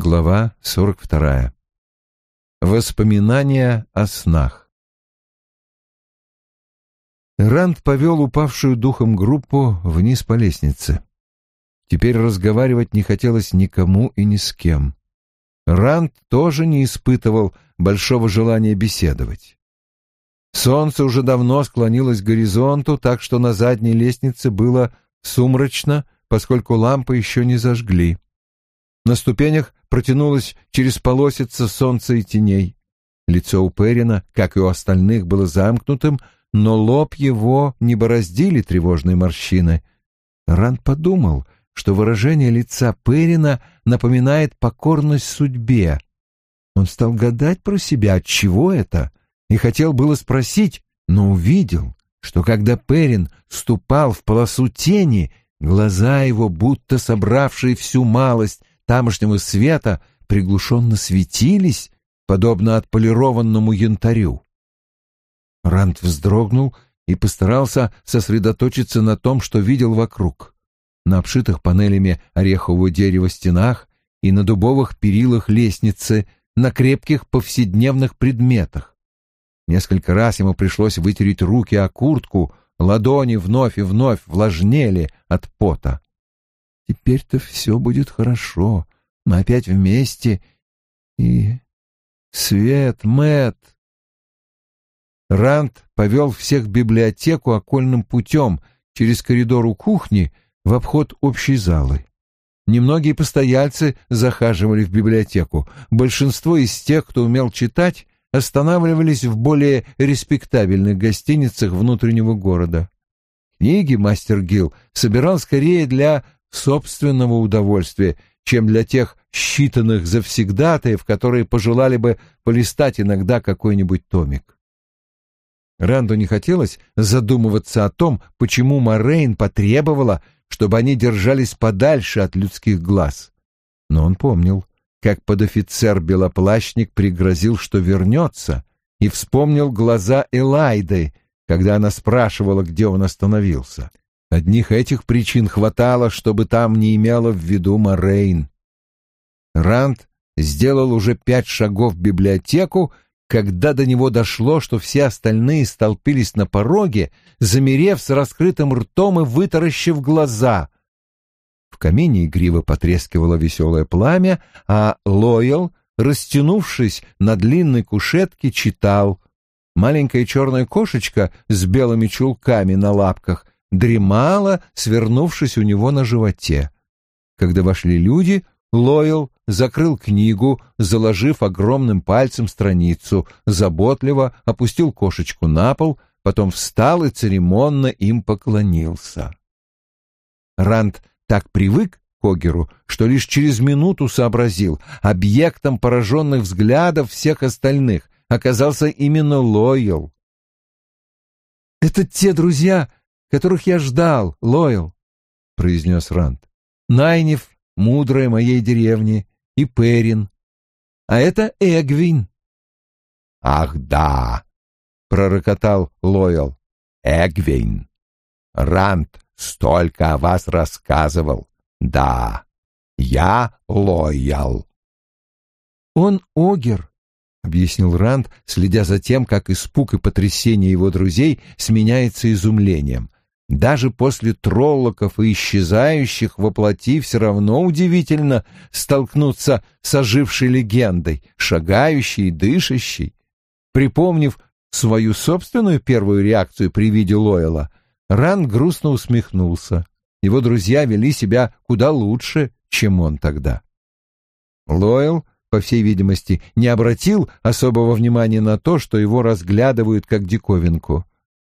Глава 42. Воспоминания о снах. Ранд повел упавшую духом группу вниз по лестнице. Теперь разговаривать не хотелось никому и ни с кем. Ранд тоже не испытывал большого желания беседовать. Солнце уже давно склонилось к горизонту, так что на задней лестнице было сумрачно, поскольку лампы еще не зажгли. На ступенях протянулось через полосица солнца и теней. Лицо у Перина, как и у остальных, было замкнутым, но лоб его не бороздили тревожные морщины. Ранд подумал, что выражение лица Перина напоминает покорность судьбе. Он стал гадать про себя, от чего это, и хотел было спросить, но увидел, что когда Перин ступал в полосу тени, глаза его, будто собравшие всю малость тамошнего света, приглушенно светились, подобно отполированному янтарю. Ранд вздрогнул и постарался сосредоточиться на том, что видел вокруг. На обшитых панелями орехового дерева стенах и на дубовых перилах лестницы, на крепких повседневных предметах. Несколько раз ему пришлось вытереть руки о куртку, ладони вновь и вновь влажнели от пота. Теперь-то все будет хорошо. Мы опять вместе. И... Свет, Мэт. Ранд повел всех в библиотеку окольным путем через коридор у кухни в обход общей залы. Немногие постояльцы захаживали в библиотеку. Большинство из тех, кто умел читать, останавливались в более респектабельных гостиницах внутреннего города. Книги мастер Гилл собирал скорее для собственного удовольствия, чем для тех считанных завсегдатаев, которые пожелали бы полистать иногда какой-нибудь томик. Ранду не хотелось задумываться о том, почему Морейн потребовала, чтобы они держались подальше от людских глаз. Но он помнил, как подофицер-белоплащник пригрозил, что вернется, и вспомнил глаза Элайды, когда она спрашивала, где он остановился. Одних этих причин хватало, чтобы там не имела в виду Морейн. Ранд сделал уже пять шагов в библиотеку, когда до него дошло, что все остальные столпились на пороге, замерев с раскрытым ртом и вытаращив глаза. В камине игриво потрескивало веселое пламя, а Лойл, растянувшись на длинной кушетке, читал. Маленькая черная кошечка с белыми чулками на лапках дремала, свернувшись у него на животе. Когда вошли люди, Лойл закрыл книгу, заложив огромным пальцем страницу, заботливо опустил кошечку на пол, потом встал и церемонно им поклонился. Ранд так привык к Огеру, что лишь через минуту сообразил, объектом пораженных взглядов всех остальных оказался именно Лойл. «Это те друзья, которых я ждал, Лойл», — произнес Ранд. «Найнев, мудрая моей деревни, и Перин. А это Эгвин». «Ах, да!» — пророкотал Лойл. «Эгвин! Ранд столько о вас рассказывал. Да, я Лоял». «Он Огер», — объяснил Ранд, следя за тем, как испуг и потрясение его друзей сменяется изумлением. Даже после троллоков и исчезающих воплоти все равно удивительно столкнуться с ожившей легендой, шагающей и дышащей. Припомнив свою собственную первую реакцию при виде Лойла, Ран грустно усмехнулся. Его друзья вели себя куда лучше, чем он тогда. Лойл, по всей видимости, не обратил особого внимания на то, что его разглядывают как диковинку.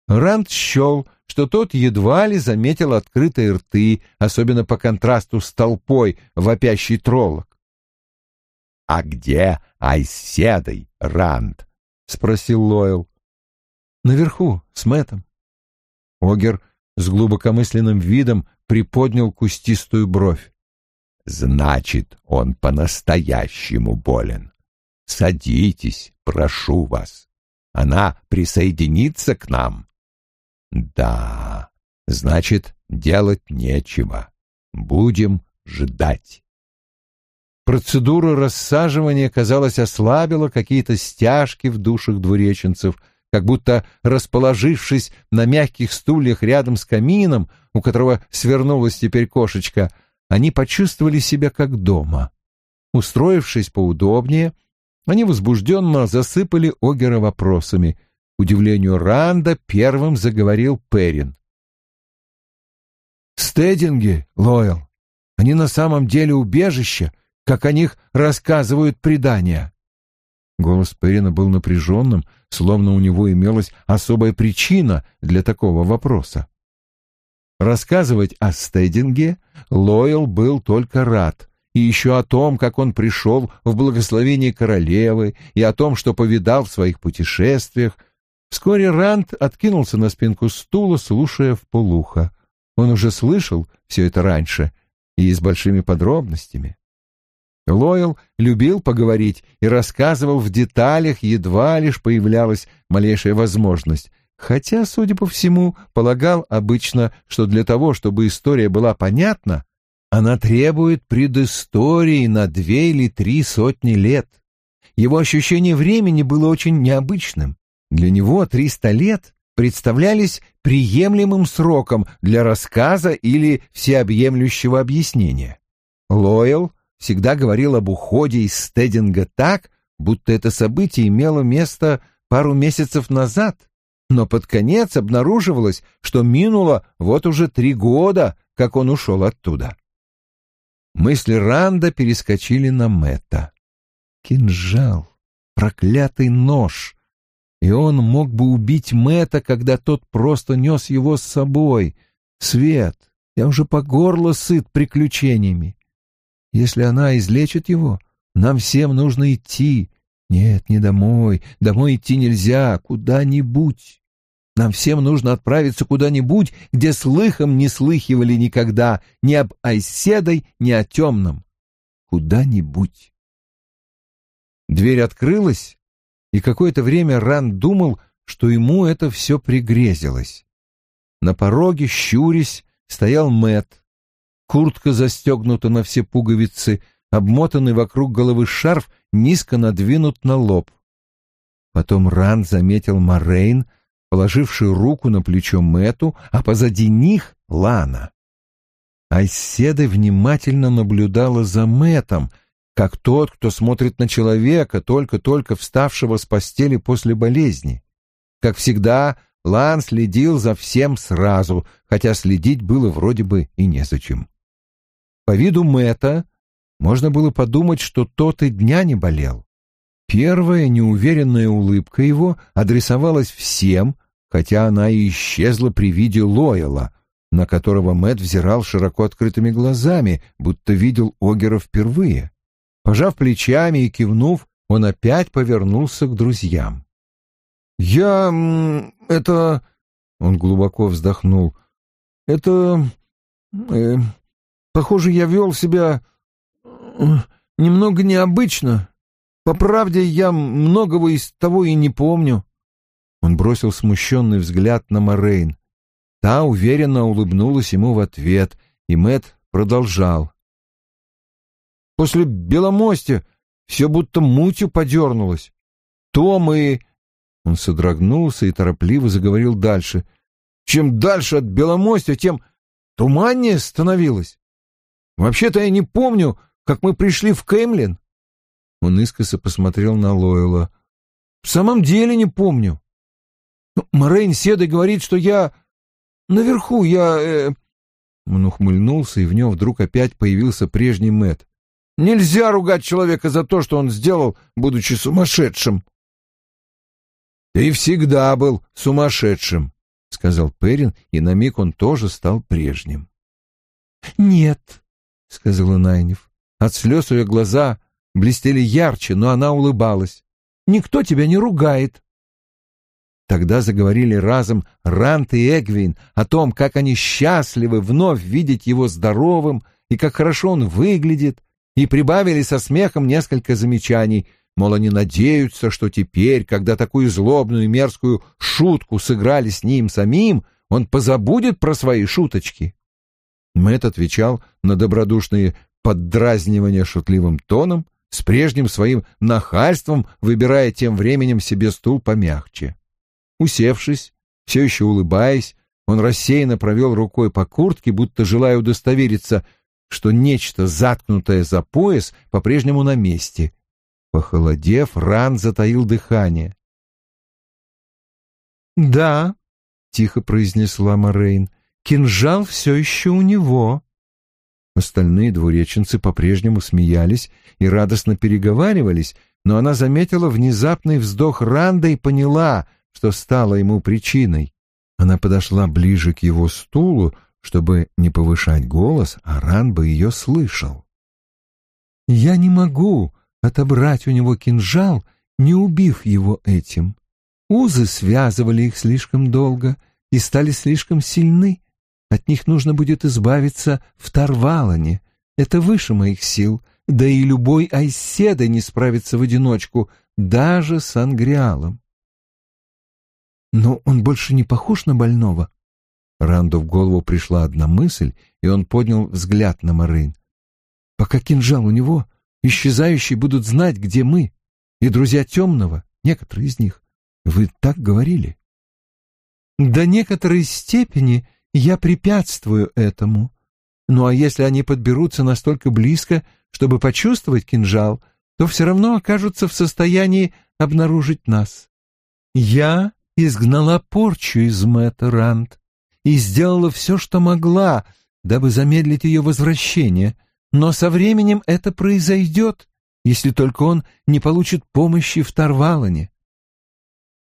Ранд счел, что тот едва ли заметил открытые рты, особенно по контрасту с толпой вопящий троллок. — А где Айседой, Ранд? — спросил Лойл. — Наверху, с Мэтом. Огер с глубокомысленным видом приподнял кустистую бровь. — Значит, он по-настоящему болен. Садитесь, прошу вас. Она присоединится к нам. Да, значит, делать нечего. Будем ждать. Процедура рассаживания, казалось, ослабила какие-то стяжки в душах двуреченцев, как будто расположившись на мягких стульях рядом с камином, у которого свернулась теперь кошечка, они почувствовали себя как дома. Устроившись поудобнее, они возбужденно засыпали Огера вопросами. Удивлению Ранда первым заговорил Перин. «Стединги, Лойл, они на самом деле убежище, как о них рассказывают предания». Голос Перина был напряженным, словно у него имелась особая причина для такого вопроса. Рассказывать о Стединге Лойл был только рад, и еще о том, как он пришел в благословение королевы, и о том, что повидал в своих путешествиях. Вскоре Ранд откинулся на спинку стула, слушая в полухо. Он уже слышал все это раньше и с большими подробностями. Лойл любил поговорить и рассказывал в деталях, едва лишь появлялась малейшая возможность, хотя, судя по всему, полагал обычно, что для того, чтобы история была понятна, она требует предыстории на две или три сотни лет. Его ощущение времени было очень необычным. Для него триста лет представлялись приемлемым сроком для рассказа или всеобъемлющего объяснения. Лойл всегда говорил об уходе из Стединга так, будто это событие имело место пару месяцев назад, но под конец обнаруживалось, что минуло вот уже три года, как он ушел оттуда. Мысли Ранда перескочили на Мэтта. Кинжал, проклятый нож. И он мог бы убить Мэтта, когда тот просто нес его с собой. Свет, я уже по горло сыт приключениями. Если она излечит его, нам всем нужно идти. Нет, не домой. Домой идти нельзя, куда-нибудь. Нам всем нужно отправиться куда-нибудь, где слыхом не слыхивали никогда ни об Айседой, ни о темном. Куда-нибудь. Дверь открылась, и какое-то время Ран думал, что ему это все пригрезилось. На пороге, щурясь, стоял Мэт. Куртка застегнута на все пуговицы, обмотанный вокруг головы шарф низко надвинут на лоб. Потом Ран заметил Морейн — положивший руку на плечо Мэту, а позади них — Лана. Айседа внимательно наблюдала за Мэтом, как тот, кто смотрит на человека, только-только вставшего с постели после болезни. Как всегда, Лан следил за всем сразу, хотя следить было вроде бы и незачем. По виду Мэта можно было подумать, что тот и дня не болел. Первая неуверенная улыбка его адресовалась всем, хотя она и исчезла при виде Лойла, на которого Мэт взирал широко открытыми глазами, будто видел Огера впервые. Пожав плечами и кивнув, он опять повернулся к друзьям. «Я... это...» — он глубоко вздохнул. «Это... Э, похоже, я вел себя... Э, немного необычно. По правде, я многого из того и не помню». Он бросил смущенный взгляд на Морейн. Та уверенно улыбнулась ему в ответ, и Мэт продолжал. «После Беломостя все будто мутью подернулось. Том и...» Он содрогнулся и торопливо заговорил дальше. «Чем дальше от Беломостя, тем туманнее становилось. Вообще-то я не помню, как мы пришли в Кэмлин». Он искоса посмотрел на Лойла. «В самом деле не помню. Морейн Седой говорит, что я наверху, я...» э... Он ухмыльнулся, и в нем вдруг опять появился прежний Мэт. «Нельзя ругать человека за то, что он сделал, будучи сумасшедшим!» «Ты всегда был сумасшедшим», — сказал Перин, и на миг он тоже стал прежним. «Нет», — сказала Найнев. От слез ее глаза блестели ярче, но она улыбалась. «Никто тебя не ругает. Тогда заговорили разом Рант и Эгвин о том, как они счастливы вновь видеть его здоровым и как хорошо он выглядит, и прибавили со смехом несколько замечаний, мол, они надеются, что теперь, когда такую злобную и мерзкую шутку сыграли с ним самим, он позабудет про свои шуточки. Мэтт отвечал на добродушные поддразнивания шутливым тоном, с прежним своим нахальством, выбирая тем временем себе стул помягче. Усевшись, все еще улыбаясь, он рассеянно провел рукой по куртке, будто желая удостовериться, что нечто, заткнутое за пояс, по-прежнему на месте. Похолодев, Ран затаил дыхание. «Да», — тихо произнесла Морейн, — «кинжал все еще у него». Остальные двуреченцы по-прежнему смеялись и радостно переговаривались, но она заметила внезапный вздох Ранда и поняла, что стало ему причиной. Она подошла ближе к его стулу, чтобы не повышать голос, а Ран бы ее слышал. «Я не могу отобрать у него кинжал, не убив его этим. Узы связывали их слишком долго и стали слишком сильны. От них нужно будет избавиться в Тарвалане. Это выше моих сил, да и любой Айседа не справится в одиночку, даже с Ангриалом. Но он больше не похож на больного. Ранду в голову пришла одна мысль, и он поднял взгляд на Марин. Пока кинжал у него, исчезающие будут знать, где мы, и друзья темного, некоторые из них. Вы так говорили? До некоторой степени я препятствую этому. Ну а если они подберутся настолько близко, чтобы почувствовать кинжал, то все равно окажутся в состоянии обнаружить нас. Я изгнала порчу из Мэтта Ранд и сделала все, что могла, дабы замедлить ее возвращение, но со временем это произойдет, если только он не получит помощи в Тарвалане.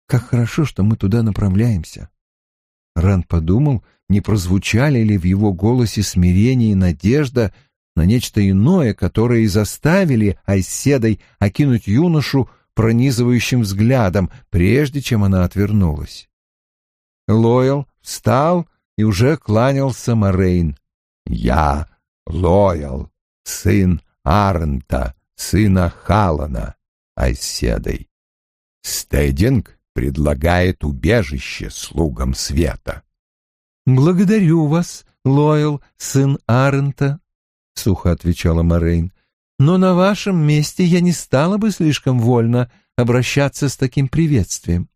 Как хорошо, что мы туда направляемся. Ранд подумал, не прозвучали ли в его голосе смирение и надежда на нечто иное, которое и заставили Айседой окинуть юношу пронизывающим взглядом, прежде чем она отвернулась. Лойл встал и уже кланялся Морейн. «Я Лойл, сын Арента, сына Халана, Айседой. Стединг предлагает убежище слугам света. «Благодарю вас, Лойл, сын Арента», — сухо отвечала Морейн. «Но на вашем месте я не стала бы слишком вольно обращаться с таким приветствием.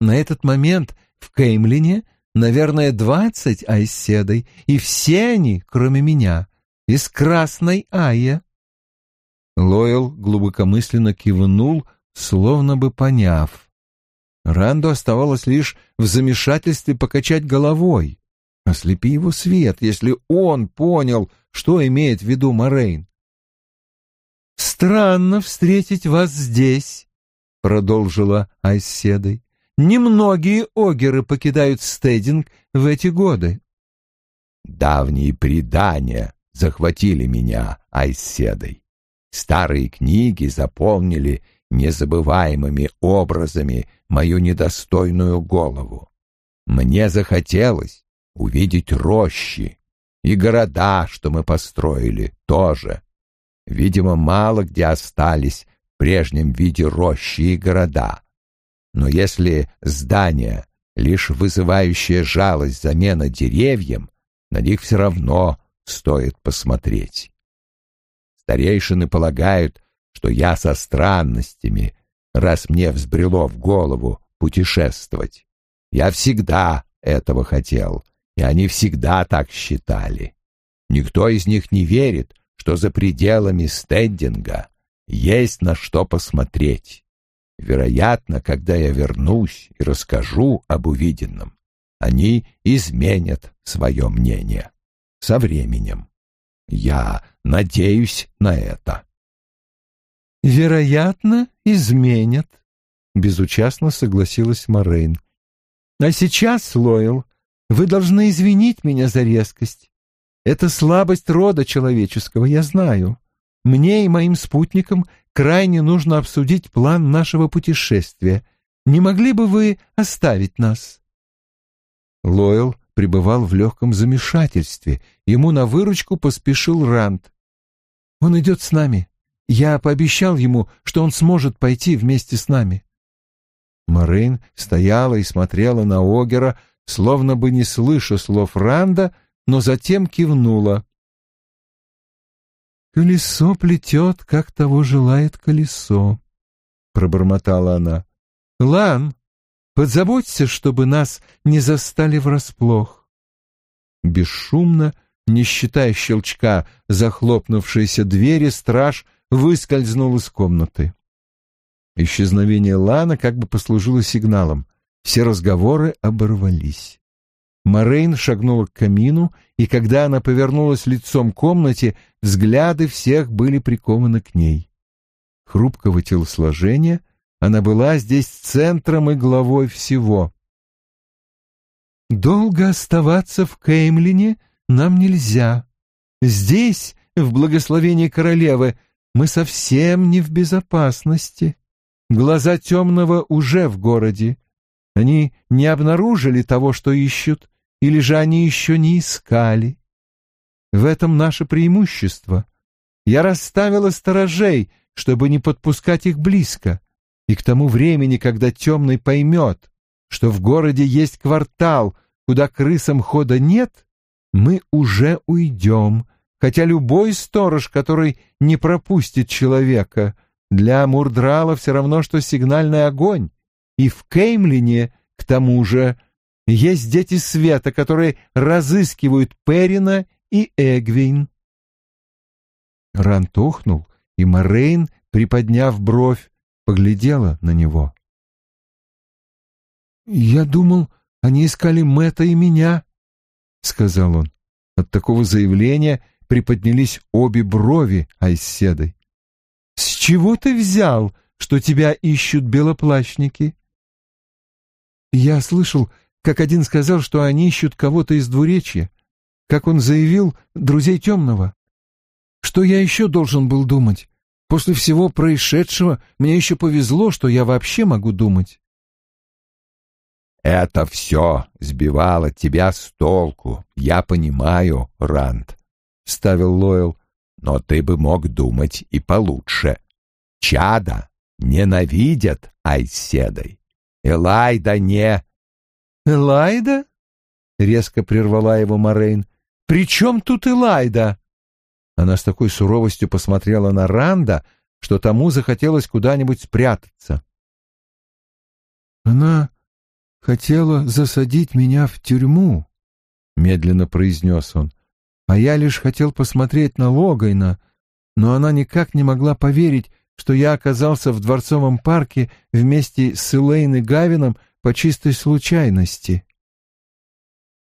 На этот момент в Кеймлине, наверное, двадцать айседой, и все они, кроме меня, из Красной Айя». Лойл глубокомысленно кивнул, словно бы поняв. Ранду оставалось лишь в замешательстве покачать головой. Ослепи его свет, если он понял, что имеет в виду Морейн. «Странно встретить вас здесь», — продолжила Айседой. «Немногие огеры покидают стейдинг в эти годы». «Давние предания захватили меня Айседой. Старые книги заполнили незабываемыми образами мою недостойную голову. Мне захотелось увидеть рощи и города, что мы построили, тоже. Видимо, мало где остались в прежнем виде рощи и города. Но если здание — лишь вызывающая жалость замена деревьям, на них все равно стоит посмотреть. Старейшины полагают, что я со странностями, раз мне взбрело в голову путешествовать. Я всегда этого хотел, и они всегда так считали. Никто из них не верит, что за пределами стендинга есть на что посмотреть. Вероятно, когда я вернусь и расскажу об увиденном, они изменят свое мнение со временем. Я надеюсь на это. «Вероятно, изменят», — безучастно согласилась Морейн. «А сейчас, Лойл, вы должны извинить меня за резкость. Это слабость рода человеческого, я знаю. Мне и моим спутникам крайне нужно обсудить план нашего путешествия. Не могли бы вы оставить нас?» Лойл пребывал в легком замешательстве. Ему на выручку поспешил Ранд. «Он идет с нами. Я пообещал ему, что он сможет пойти вместе с нами». Марин стояла и смотрела на Огера, словно бы не слыша слов Ранда, но затем кивнула. «К «Колесо плетет, как того желает колесо», — пробормотала она. «Лан, позаботься, чтобы нас не застали врасплох». Бесшумно, не считая щелчка захлопнувшейся двери, страж выскользнул из комнаты. Исчезновение Лана как бы послужило сигналом. Все разговоры оборвались. Морейн шагнула к камину, и когда она повернулась лицом к комнате, взгляды всех были прикованы к ней. Хрупкого телосложения, она была здесь центром и главой всего. «Долго оставаться в Кеймлине нам нельзя. Здесь, в благословении королевы, мы совсем не в безопасности. Глаза темного уже в городе. Они не обнаружили того, что ищут, или же они еще не искали. В этом наше преимущество. Я расставила сторожей, чтобы не подпускать их близко, и к тому времени, когда темный поймет, что в городе есть квартал, куда крысам хода нет, мы уже уйдем, хотя любой сторож, который не пропустит человека, для Мурдрала все равно, что сигнальный огонь, и в Кеймлине, к тому же, есть дети света, которые разыскивают Перина и Эгвин. Рант охнул, и Морейн, приподняв бровь, поглядела на него. «Я думал, они искали Мэтта и меня», — сказал он. От такого заявления приподнялись обе брови Айседой. «С чего ты взял, что тебя ищут белоплащники?» «Я слышал, как один сказал, что они ищут кого-то из двуречья, как он заявил, друзей темного. Что я еще должен был думать? После всего происшедшего мне еще повезло, что я вообще могу думать. Это все сбивало тебя с толку, я понимаю, Ранд, — ставил Лойл, — но ты бы мог думать и получше. Чада ненавидят Айседой. Элайда не... «Элайда?» — резко прервала его Морейн. «При чем тут Элайда?» Она с такой суровостью посмотрела на Ранда, что тому захотелось куда-нибудь спрятаться. «Она хотела засадить меня в тюрьму», — медленно произнес он. «А я лишь хотел посмотреть на Логайна, но она никак не могла поверить, что я оказался в Дворцовом парке вместе с Элейн Гавином по чистой случайности.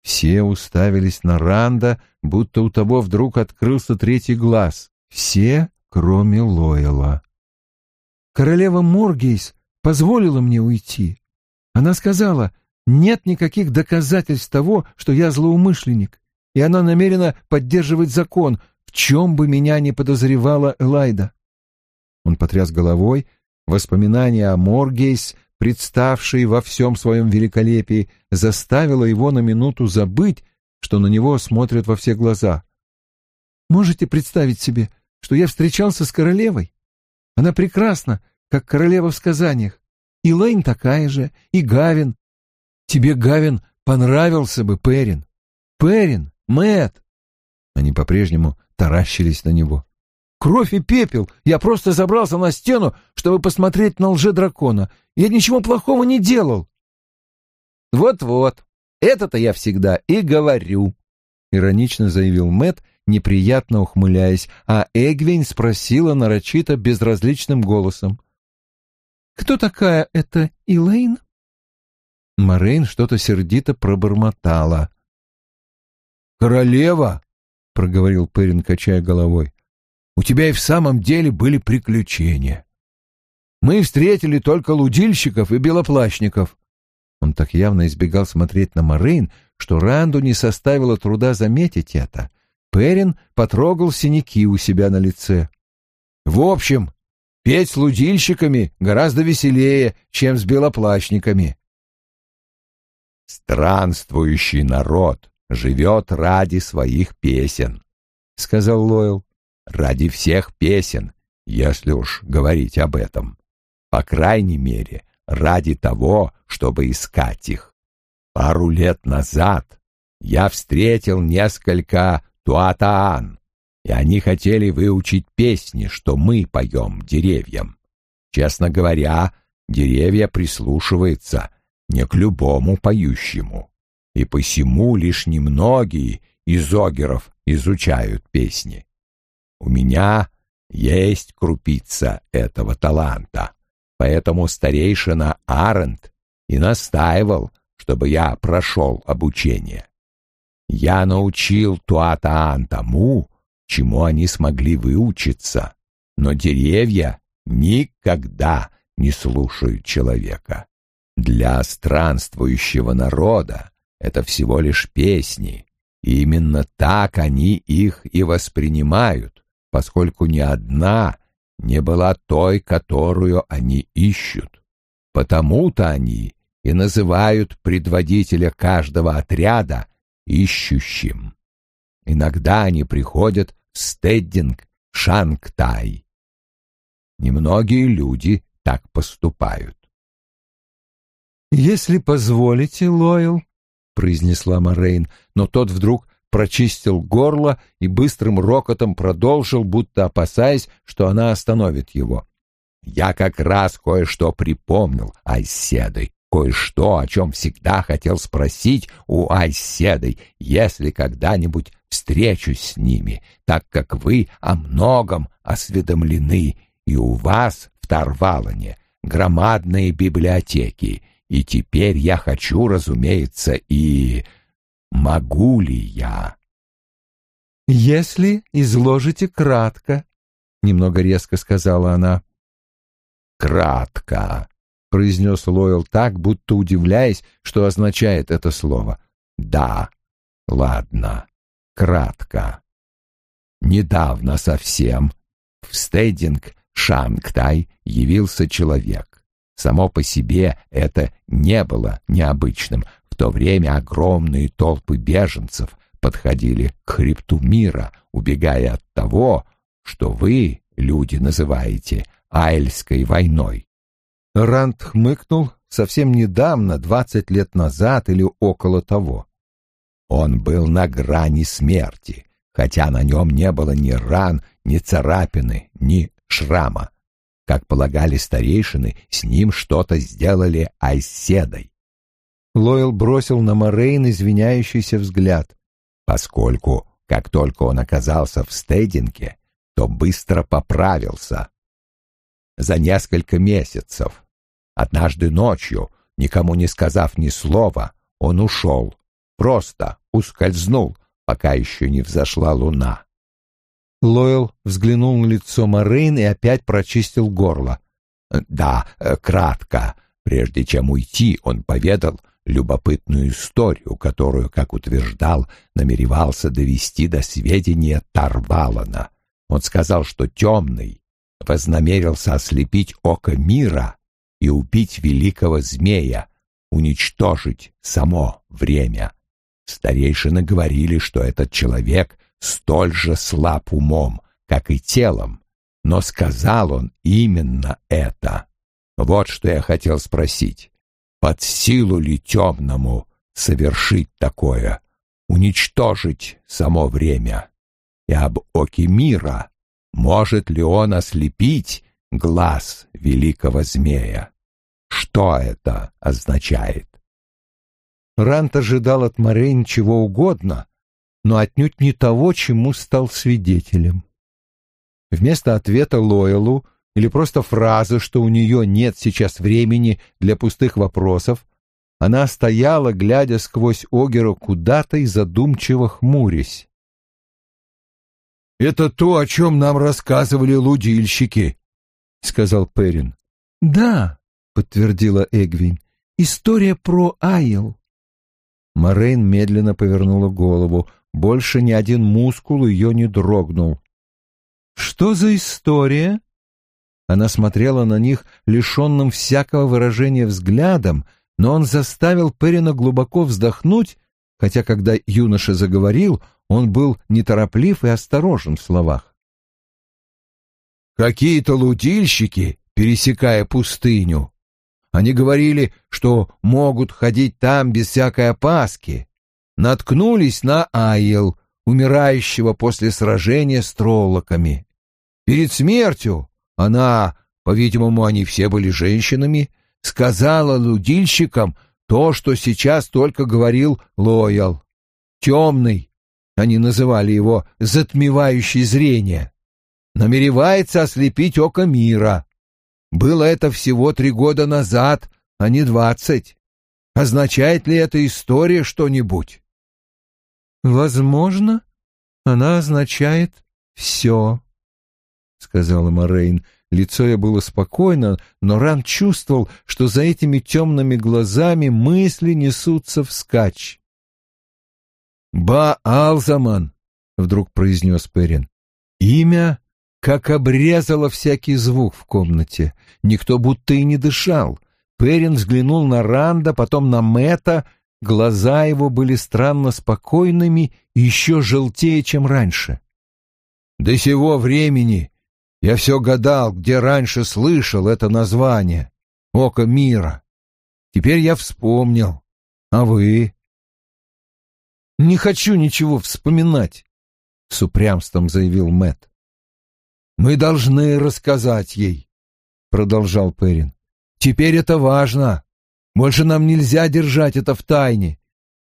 Все уставились на Ранда, будто у того вдруг открылся третий глаз. Все, кроме Лойла. Королева Моргейс позволила мне уйти. Она сказала, нет никаких доказательств того, что я злоумышленник, и она намерена поддерживать закон, в чем бы меня не подозревала Элайда. Он потряс головой, воспоминания о Моргейс представшей во всем своем великолепии, заставила его на минуту забыть, что на него смотрят во все глаза. «Можете представить себе, что я встречался с королевой? Она прекрасна, как королева в сказаниях. И Лейн такая же, и Гавин. Тебе, Гавин, понравился бы Перин. Перин, Мэт. Они по-прежнему таращились на него. Кровь и пепел. Я просто забрался на стену, чтобы посмотреть на лже-дракона. Я ничего плохого не делал. Вот-вот. Это-то я всегда и говорю, иронично заявил Мэт, неприятно ухмыляясь, а Эгвин спросила нарочито безразличным голосом: "Кто такая эта Илэйн?" Морейн что-то сердито пробормотала. «Королева!» — проговорил Перин, качая головой. У тебя и в самом деле были приключения. Мы встретили только лудильщиков и белоплащников. Он так явно избегал смотреть на Марин, что Ранду не составило труда заметить это. Перин потрогал синяки у себя на лице. В общем, петь с лудильщиками гораздо веселее, чем с белоплащниками. «Странствующий народ живет ради своих песен», — сказал Лойл ради всех песен, если уж говорить об этом. По крайней мере, ради того, чтобы искать их. Пару лет назад я встретил несколько туатаан, и они хотели выучить песни, что мы поем деревьям. Честно говоря, деревья прислушиваются не к любому поющему, и посему лишь немногие из огеров изучают песни. У меня есть крупица этого таланта, поэтому старейшина Арент и настаивал, чтобы я прошел обучение. Я научил Туатаан тому, чему они смогли выучиться, но деревья никогда не слушают человека. Для странствующего народа это всего лишь песни, и именно так они их и воспринимают, поскольку ни одна не была той, которую они ищут. Потому-то они и называют предводителя каждого отряда ищущим. Иногда они приходят в стеддинг Шангтай. Немногие люди так поступают. «Если позволите, Лойл», — произнесла Морейн, но тот вдруг прочистил горло и быстрым рокотом продолжил, будто опасаясь, что она остановит его. «Я как раз кое-что припомнил, Айседой, кое-что, о чем всегда хотел спросить у Айседой, если когда-нибудь встречусь с ними, так как вы о многом осведомлены, и у вас в Тарвалане громадные библиотеки, и теперь я хочу, разумеется, и... Могу ли я? «Если изложите кратко», — немного резко сказала она. «Кратко», — произнес Лойл так, будто удивляясь, что означает это слово. «Да, ладно, кратко. Недавно совсем в стейдинг Шангтай явился человек. Само по себе это не было необычным. В то время огромные толпы беженцев подходили к хребту мира, убегая от того, что вы, люди, называете Айльской войной. Ранд хмыкнул совсем недавно, двадцать лет назад или около того. Он был на грани смерти, хотя на нем не было ни ран, ни царапины, ни шрама. Как полагали старейшины, с ним что-то сделали Айседой. Лойл бросил на Морейн извиняющийся взгляд. Поскольку, как только он оказался в стейдинге, то быстро поправился. За несколько месяцев. Однажды ночью, никому не сказав ни слова, он ушел. Просто ускользнул, пока еще не взошла луна. Лойл взглянул на лицо Морейн и опять прочистил горло. «Да, э, кратко. Прежде чем уйти, он поведал любопытную историю, которую, как утверждал, намеревался довести до сведения Тарвалана. Он сказал, что темный вознамерился ослепить око мира и убить великого змея, уничтожить само время. Старейшины говорили, что этот человек столь же слаб умом, как и телом, но сказал он именно это. Вот что я хотел спросить. Под силу ли темному совершить такое, уничтожить само время? И об оке мира может ли он ослепить глаз великого змея? Что это означает? Рант ожидал от Морейн чего угодно, но отнюдь не того, чему стал свидетелем. Вместо ответа Лойлу или просто фразы, что у нее нет сейчас времени для пустых вопросов, она стояла, глядя сквозь Огера куда-то и задумчиво хмурясь. «Это то, о чем нам рассказывали лудильщики», — сказал Перин. «Да», — подтвердила Эгвин, — «история про Айл». Морейн медленно повернула голову. Больше ни один мускул ее не дрогнул. «Что за история?» Она смотрела на них лишенным всякого выражения взглядом, но он заставил Перина глубоко вздохнуть, хотя когда юноша заговорил, он был нетороплив и осторожен в словах. «Какие-то лудильщики, пересекая пустыню, они говорили, что могут ходить там без всякой опаски. Наткнулись на Айел, умирающего после сражения с троллоками. Перед смертью она, по-видимому, они все были женщинами, сказала лудильщикам то, что сейчас только говорил Лоял. Темный, они называли его затмевающий зрение, намеревается ослепить око мира. Было это всего три года назад, а не двадцать. Означает ли эта история что-нибудь? Возможно, она означает все, сказала Морейн. Лицо ее было спокойно, но Ран чувствовал, что за этими темными глазами мысли несутся вскачь. «Ба-Алзаман», — вдруг произнес Перин. Имя как обрезало всякий звук в комнате. Никто будто и не дышал. Перин взглянул на Ранда, потом на Мэтта. Глаза его были странно спокойными и еще желтее, чем раньше. «До сего времени я все гадал, где раньше слышал это название — «Око мира». Теперь я вспомнил. А вы? «Не хочу ничего вспоминать», — с упрямством заявил Мэт. «Мы должны рассказать ей», — продолжал Перин. Теперь это важно. Больше нам нельзя держать это в тайне.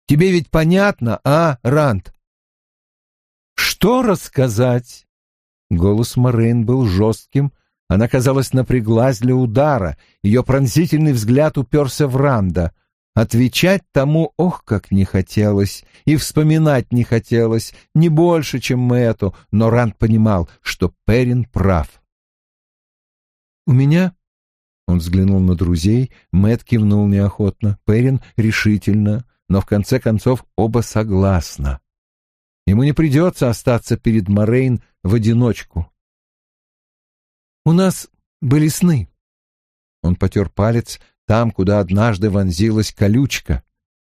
Тебе ведь понятно, а, Рант? Что рассказать? Голос Морейн был жестким. Она, казалось, напряглась для удара. Ее пронзительный взгляд уперся в Ранда. Отвечать тому, ох, как не хотелось, и вспоминать не хотелось, не больше, чем Мэту, но Ранд понимал, что Перин прав. «У меня он взглянул на друзей, Мэт кивнул неохотно, Перин решительно, но в конце концов оба согласны. Ему не придется остаться перед Морейн в одиночку. «У нас были сны». Он потер палец там, куда однажды вонзилась колючка,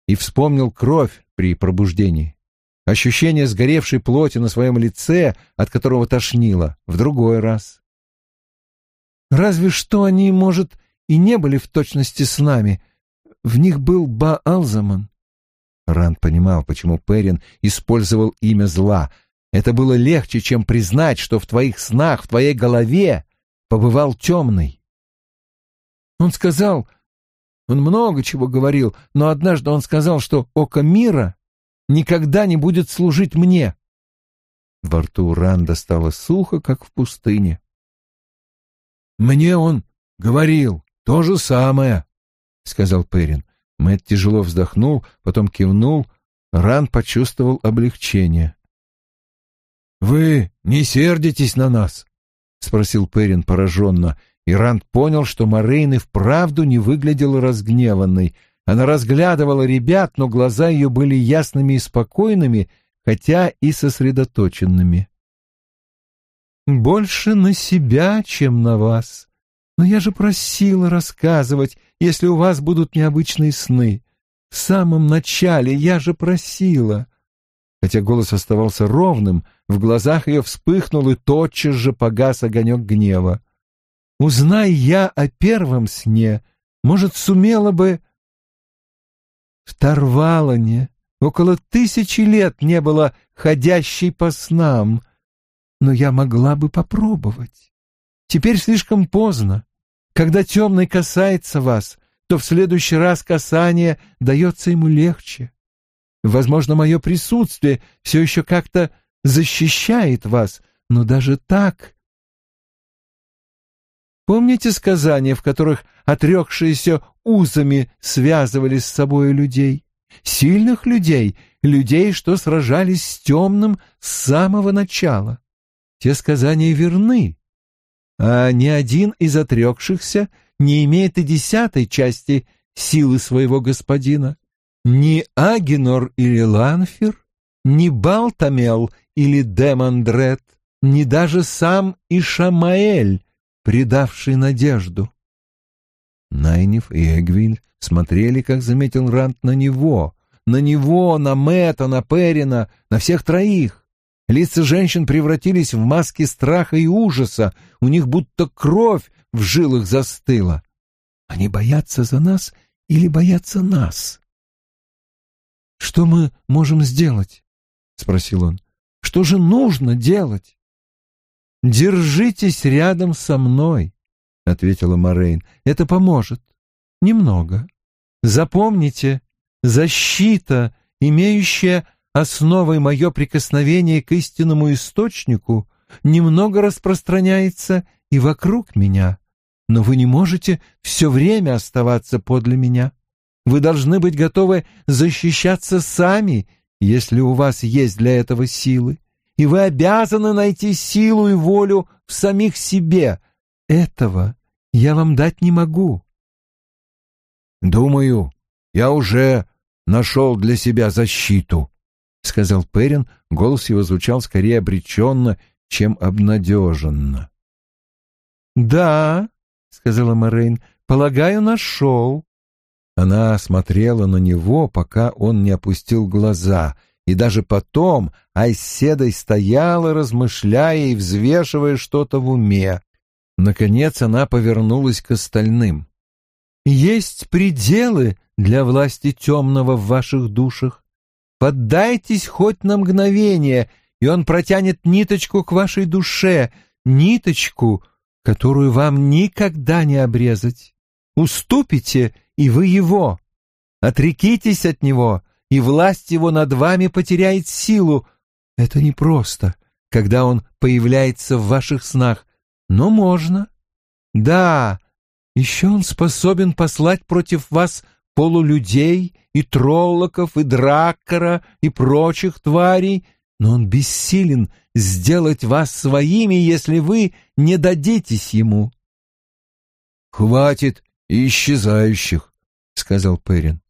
и вспомнил кровь при пробуждении. Ощущение сгоревшей плоти на своем лице, от которого тошнило, в другой раз. Разве что они, может, и не были в точности с нами. В них был Ба-Алзаман. Ранд понимал, почему Перин использовал имя зла. Это было легче, чем признать, что в твоих снах, в твоей голове побывал темный. Он сказал, он много чего говорил, но однажды он сказал, что око мира никогда не будет служить мне. Во рту Ранда стало сухо, как в пустыне. Мне он говорил то же самое, сказал Перин. Мэт тяжело вздохнул, потом кивнул. Ран почувствовал облегчение. Вы не сердитесь на нас? спросил Перин пораженно, и Ранд понял, что Морейн и вправду не выглядела разгневанной. Она разглядывала ребят, но глаза ее были ясными и спокойными, хотя и сосредоточенными. Больше на себя, чем на вас. Но я же просила рассказывать, если у вас будут необычные сны. В самом начале я же просила. Хотя голос оставался ровным, в глазах ее вспыхнул и тотчас же погас огонек гнева. Узнай я о первом сне, может, сумела бы... В Тарвалане около тысячи лет не было ходящей по снам — но я могла бы попробовать. Теперь слишком поздно. Когда темный касается вас, то в следующий раз касание дается ему легче. Возможно, мое присутствие все еще как-то защищает вас, но даже так... Помните сказания, в которых отрекшиеся узами связывали с собой людей? Сильных людей, людей, что сражались с темным с самого начала те сказания верны, а ни один из отрекшихся не имеет и десятой части силы своего господина. Ни Агинор или Ланфер, ни Балтамел или Демондрет, ни даже сам Ишамаэль, предавший надежду. Найниф и Эгвин смотрели, как заметил Рант, на него, на него, на Мэтта, на Перина, на всех троих. Лица женщин превратились в маски страха и ужаса, у них будто кровь в жилах застыла. Они боятся за нас или боятся нас? «Что мы можем сделать?» — спросил он. Что же нужно делать? «Держитесь рядом со мной», — ответила Морейн. «Это поможет. Немного. Запомните, защита, имеющая основой мое прикосновение к истинному источнику, немного распространяется и вокруг меня, но вы не можете все время оставаться подле меня. Вы должны быть готовы защищаться сами, если у вас есть для этого силы, и вы обязаны найти силу и волю в самих себе. Этого я вам дать не могу. «Думаю, я уже нашел для себя защиту», — сказал Перин. Голос его звучал скорее обреченно, чем обнадеженно. «Да», — сказала Морейн, — «полагаю, нашел». Она смотрела на него, пока он не опустил глаза, и даже потом Айседой стояла, размышляя и взвешивая что-то в уме. Наконец она повернулась к остальным. «Есть пределы для власти темного в ваших душах. Поддайтесь хоть на мгновение, и он протянет ниточку к вашей душе, ниточку, которую вам никогда не обрезать. Уступите, и вы его. Отрекитесь от него, и власть его над вами потеряет силу. Это непросто, когда он появляется в ваших снах, но можно. Да, еще он способен послать против вас полулюдей и троллоков, и драккара, и прочих тварей, но он бессилен сделать вас своими, если вы не дадитесь ему. — Хватит исчезающих, — сказал Перин.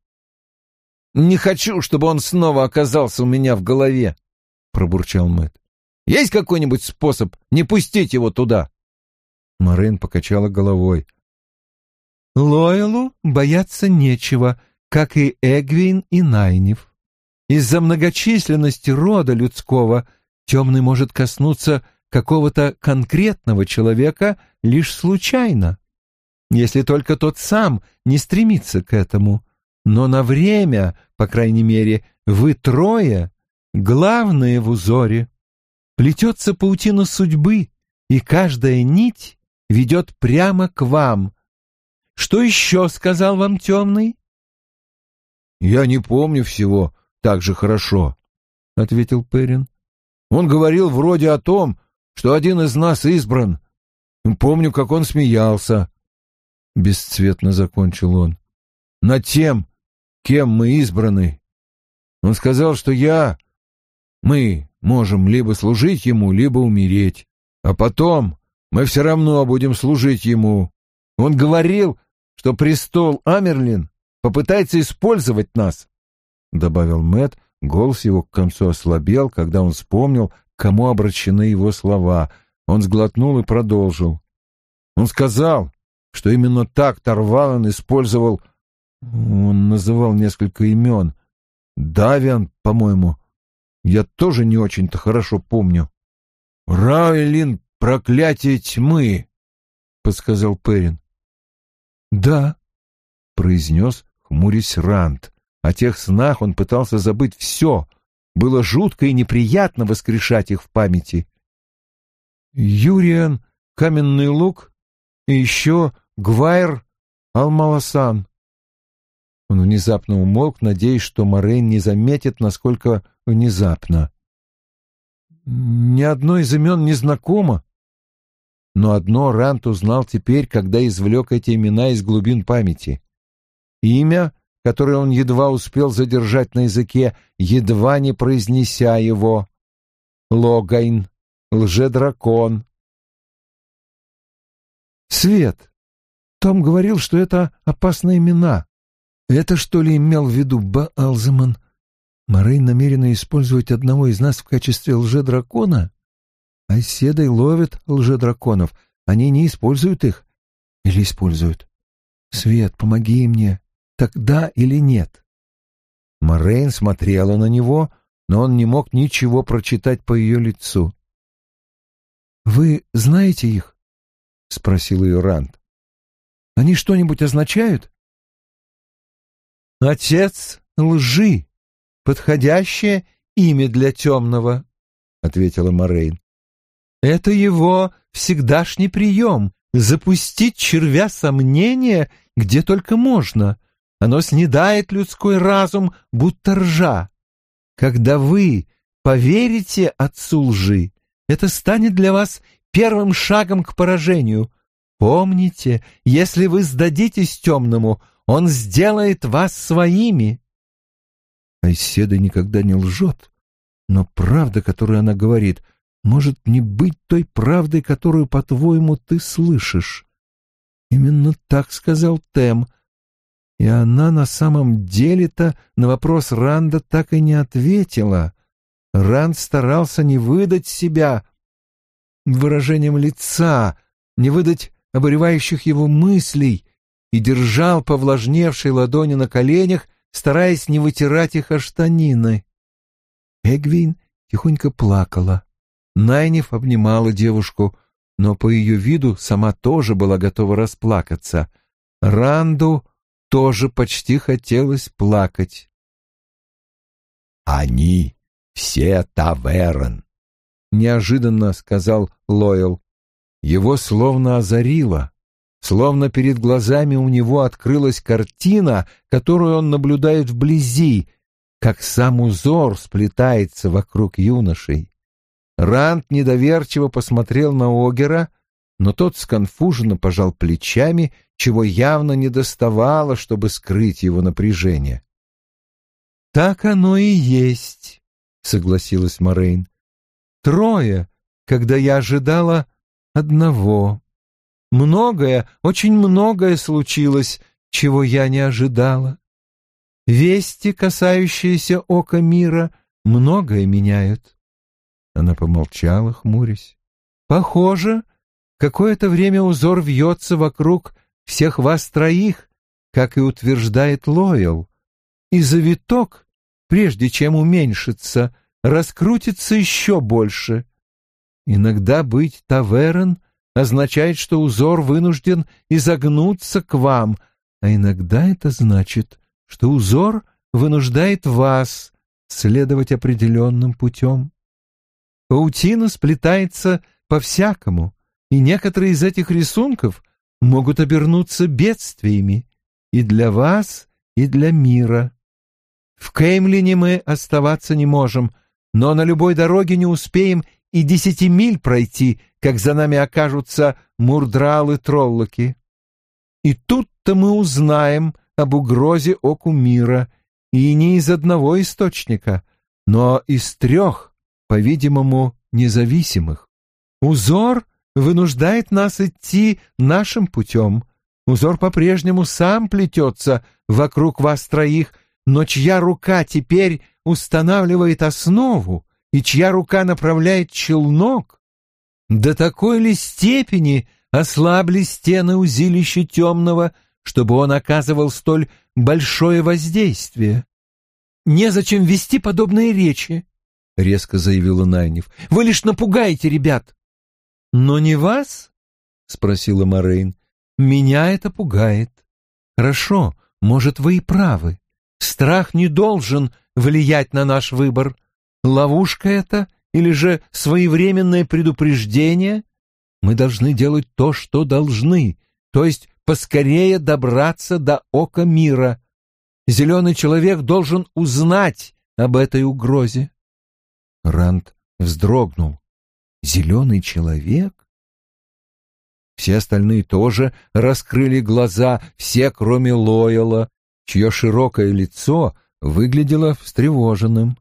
— Не хочу, чтобы он снова оказался у меня в голове, — пробурчал Мэтт. — Есть какой-нибудь способ не пустить его туда? Марин покачала головой. — Лойлу бояться нечего, как и Эгвин и Найнев. Из-за многочисленности рода людского темный может коснуться какого-то конкретного человека лишь случайно, если только тот сам не стремится к этому. Но на время, по крайней мере, вы трое — главные в узоре. Плетется паутина судьбы, и каждая нить ведет прямо к вам. Что еще сказал вам темный? — Я не помню всего, так же хорошо, — ответил Перин. Он говорил вроде о том, что один из нас избран. Помню, как он смеялся. Бесцветно закончил он. Над тем, кем мы избраны. Он сказал, что я... Мы можем либо служить ему, либо умереть. А потом мы все равно будем служить ему. Он говорил, что престол Амерлин попытается использовать нас. — добавил Мэт. Голос его к концу ослабел, когда он вспомнил, кому обращены его слова. Он сглотнул и продолжил. Он сказал, что именно так Тарвалан использовал... Он называл несколько имен. Давиан, по-моему. Я тоже не очень-то хорошо помню. «Райлин, проклятие тьмы!» — подсказал Перин. «Да», — произнес, хмурясь Рант. О тех снах он пытался забыть все. Было жутко и неприятно воскрешать их в памяти. Юриан, Каменный Лук и еще Гвайр Алмаласан. Он внезапно умолк, надеясь, что Морейн не заметит, насколько внезапно. Ни одно из имен не знакомо. Но одно Рант узнал теперь, когда извлек эти имена из глубин памяти. Имя которое он едва успел задержать на языке, едва не произнеся его. Логайн, лжедракон. Свет. Том говорил, что это опасные имена. Это что ли имел в виду Баалзаман? Морей намерена использовать одного из нас в качестве лжедракона? Оседой ловят лжедраконов. Они не используют их? Или используют? Свет, помоги мне. Так да или нет? Морейн смотрела на него, но он не мог ничего прочитать по ее лицу. «Вы знаете их?» — спросил ее Ранд. «Они что-нибудь означают?» «Отец лжи. Подходящее имя для темного», — ответила Морейн. «Это его всегдашний прием — запустить червя сомнения где только можно. Оно снедает людской разум, будто ржа. Когда вы поверите отцу лжи, это станет для вас первым шагом к поражению. Помните, если вы сдадитесь темному, он сделает вас своими. Айседа никогда не лжет, но правда, которую она говорит, может не быть той правдой, которую, по-твоему, ты слышишь. Именно так сказал Тем, и она на самом деле-то на вопрос Ранда так и не ответила. Ранд старался не выдать себя выражением лица, не выдать обуревающих его мыслей, и держал повлажневшей ладони на коленях, стараясь не вытирать их о штанины. Эгвин тихонько плакала. Найнев обнимала девушку, но по ее виду сама тоже была готова расплакаться. Ранду тоже почти хотелось плакать. «Они все таверн», — неожиданно сказал Лойл. Его словно озарило. Словно перед глазами у него открылась картина, которую он наблюдает вблизи, как сам узор сплетается вокруг юношей. Ранд недоверчиво посмотрел на Огера, но тот сконфуженно пожал плечами, чего явно не доставало, чтобы скрыть его напряжение. «Так оно и есть», — согласилась Морейн. «Трое, когда я ожидала одного». Многое, очень многое случилось, чего я не ожидала. Вести, касающиеся ока мира, многое меняют. Она помолчала, хмурясь. Похоже, какое-то время узор вьется вокруг всех вас троих, как и утверждает Лойл, и завиток, прежде чем уменьшиться, раскрутится еще больше. Иногда быть таверн — означает, что узор вынужден изогнуться к вам, а иногда это значит, что узор вынуждает вас следовать определенным путем. Паутина сплетается по-всякому, и некоторые из этих рисунков могут обернуться бедствиями и для вас, и для мира. В Кеймлине мы оставаться не можем, но на любой дороге не успеем и десяти миль пройти, как за нами окажутся мурдралы-троллоки. И тут-то мы узнаем об угрозе оку мира, и не из одного источника, но из трех, по-видимому, независимых. Узор вынуждает нас идти нашим путем. Узор по-прежнему сам плетется вокруг вас троих, но чья рука теперь устанавливает основу, и чья рука направляет челнок, до такой ли степени ослабли стены узилища темного, чтобы он оказывал столь большое воздействие? «Незачем вести подобные речи», — резко заявила Найнев. «Вы лишь напугаете ребят». «Но не вас?» — спросила Морейн. «Меня это пугает. Хорошо, может, вы и правы. Страх не должен влиять на наш выбор. Ловушка это или же своевременное предупреждение? Мы должны делать то, что должны, то есть поскорее добраться до ока мира. Зеленый человек должен узнать об этой угрозе. Ранд вздрогнул. Зеленый человек? Все остальные тоже раскрыли глаза, все, кроме Лойла, чье широкое лицо выглядело встревоженным.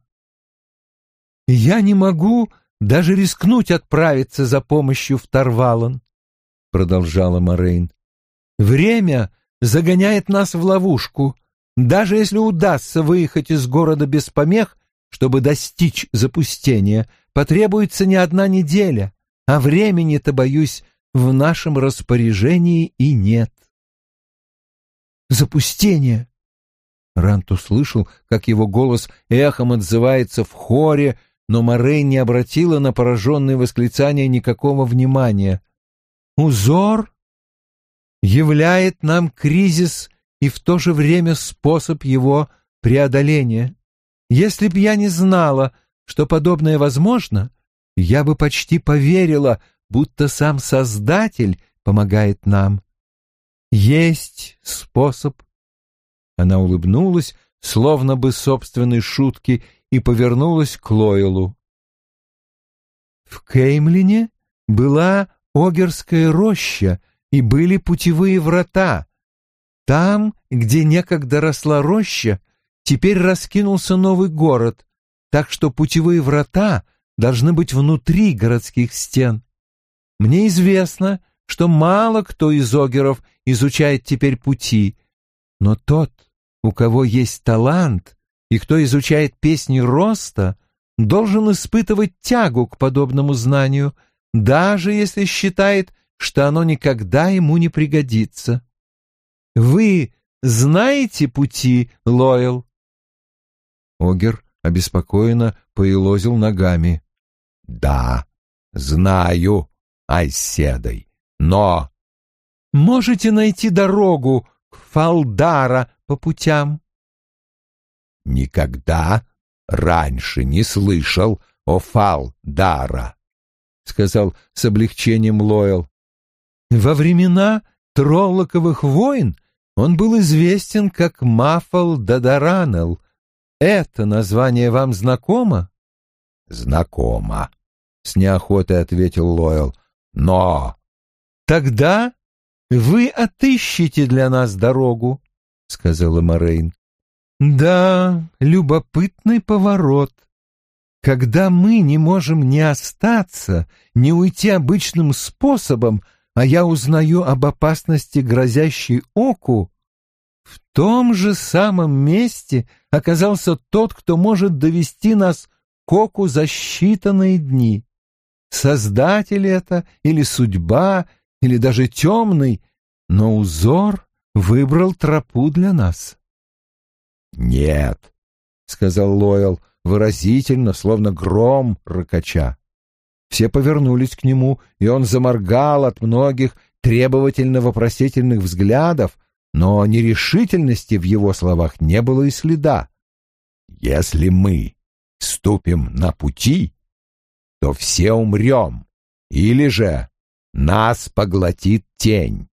«Я не могу даже рискнуть отправиться за помощью в Тарвалан», — продолжала Морейн. «Время загоняет нас в ловушку. Даже если удастся выехать из города без помех, чтобы достичь запустения, потребуется не одна неделя, а времени-то, боюсь, в нашем распоряжении и нет». «Запустение!» Рант услышал, как его голос эхом отзывается в хоре, но Морей не обратила на пораженные восклицания никакого внимания. «Узор являет нам кризис и в то же время способ его преодоления. Если б я не знала, что подобное возможно, я бы почти поверила, будто сам Создатель помогает нам. Есть способ. Она улыбнулась, словно бы собственной шутки, и повернулась к Лойлу. В Кеймлине была Огерская роща и были путевые врата. Там, где некогда росла роща, теперь раскинулся новый город, так что путевые врата должны быть внутри городских стен. Мне известно, что мало кто из огеров изучает теперь пути, но тот, у кого есть талант и кто изучает песни роста, должен испытывать тягу к подобному знанию, даже если считает, что оно никогда ему не пригодится. Вы знаете пути, Лойл? Огер обеспокоенно поелозил ногами. «Да, знаю, Айседой, но...» «Можете найти дорогу к Фалдара по путям?» «Никогда раньше не слышал о Фалдара», — сказал с облегчением Лойл. «Во времена Троллоковых войн он был известен как Мафал Дадаранел. Это название вам знакомо?» «Знакомо», — с неохотой ответил Лойл. «Но...» «Тогда вы отыщите для нас дорогу», — сказала Морейн. «Да, любопытный поворот. Когда мы не можем не остаться, не уйти обычным способом, а я узнаю об опасности, грозящей оку, в том же самом месте оказался тот, кто может довести нас к оку за считанные дни. Создатель это или судьба, или даже темный, но узор выбрал тропу для нас. «Нет», — сказал Лойл выразительно, словно гром ракача. Все повернулись к нему, и он заморгал от многих требовательно-вопросительных взглядов, но нерешительности в его словах не было и следа. «Если мы ступим на пути, то все умрем, или же нас поглотит тень.